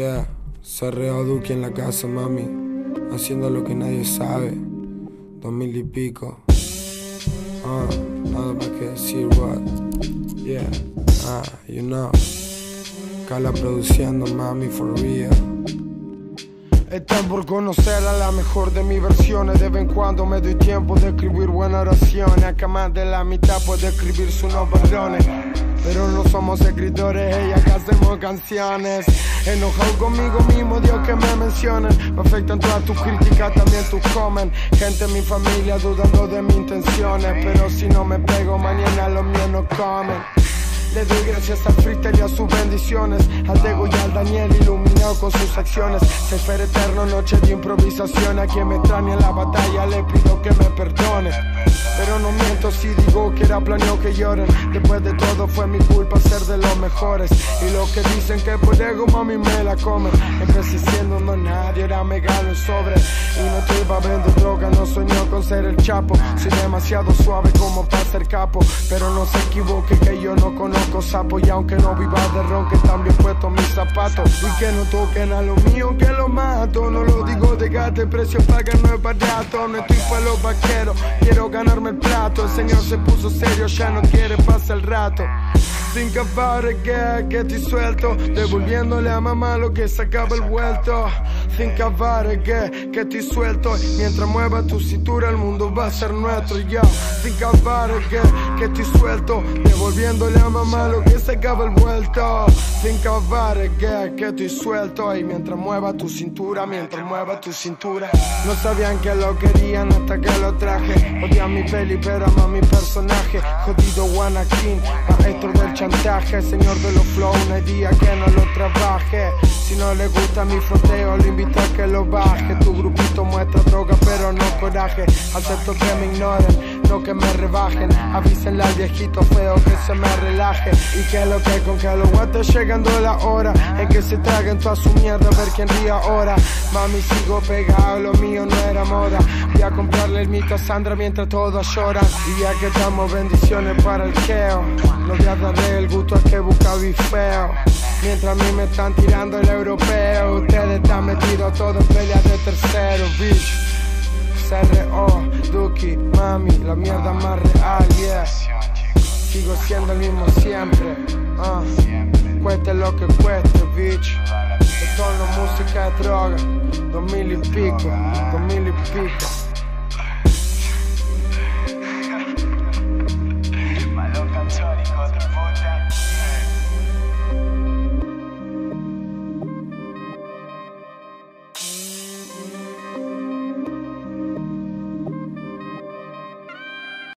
Yeah, Cerreo Duque en la casa, mami. Haciendo lo que nadie sabe. Dos mil y pico. Ah, nada más que decir, what? Yeah, ah, you know. Cala produciendo, mami, for real. Están por conocer a la mejor de mis versiones. De vez en cuando me doy tiempo de escribir buenas oraciones. Acá más de la mitad puede escribir sus nombres. Pero no somos escritores, ella que hacemos canciones. Enojado conmigo mismo, Dios que me mencionen. Me afectan todas tus críticas, también tus comen. Gente en mi familia dudando de mis intenciones. Pero si no me pego, mañana los míos no comen. Le doy gracias al freestyle y a sus bendiciones. Al Dego y al Daniel iluminado con sus acciones. Sefer eterno, noche de improvisación. A quien me extraña en la batalla le pido que me perdone. Pero no miento si digo que era planeado que lloren. Después de todo fue mi culpa ser de los mejores. Y lo que dicen que por ego mami me la comen. Empecé siendo no nadie, era me gano el sobre. Y no te iba a vender droga, no sueño con ser el chapo. Soy demasiado suave como para ser capo. Pero no se equivoque que yo no conozco sapo. Y aunque no viva de ron, que también puesto mis zapatos. Y que no toquen a lo mío, que lo mato. No lo digo de gato, el precio paga no es barato. No estoy para los vaqueros, quiero ganarme el plato. El señor se puso serio, ya no quiere pasar el rato. Think about que, que estoy suelto. Devolviéndole a mamá lo que sacaba el vuelto. Think about que, que estoy suelto. Mientras mueva tu cintura, el mundo va a ser nuestro. Yo, think about que, que estoy suelto. Devolviéndole a mamá lo que sacaba el vuelto. Think about que, que estoy suelto. Y mientras mueva tu cintura, mientras mueva tu cintura. No sabían que lo querían hasta que lo traje. Odian mi peli, pero aman mi personaje. Jodido Wanakin, maestro chantaje, señor de los flow, no hay día que no lo trabaje. Si no le gusta mi froteo, lo invito a que lo baje. Tu grupito muestra droga, pero no coraje. Acepto que me ignoren, no que me rebajen. Avísenle al viejito feo que se me relaje. Y que lo que con que los guantes llegando la hora. En que se traguen toda su mierda, a ver quién ríe ahora. Mami, sigo pegado, lo mío no era moda. Voy a comprarle el mito mientras todos lloran. Y ya que estamos, bendiciones para el keo. No voy a gusto a que busca bifeo. Mientras a mí me están tirando el europeo, ustedes están metidos todos en peleas de tercero, bitch. CRO, Duki, mami, la mierda más real, yeah. Sigo siendo el mismo siempre, ah. Cueste lo que cueste, bitch. Esto no es música de droga, dos mil y pico, dos mil y pico.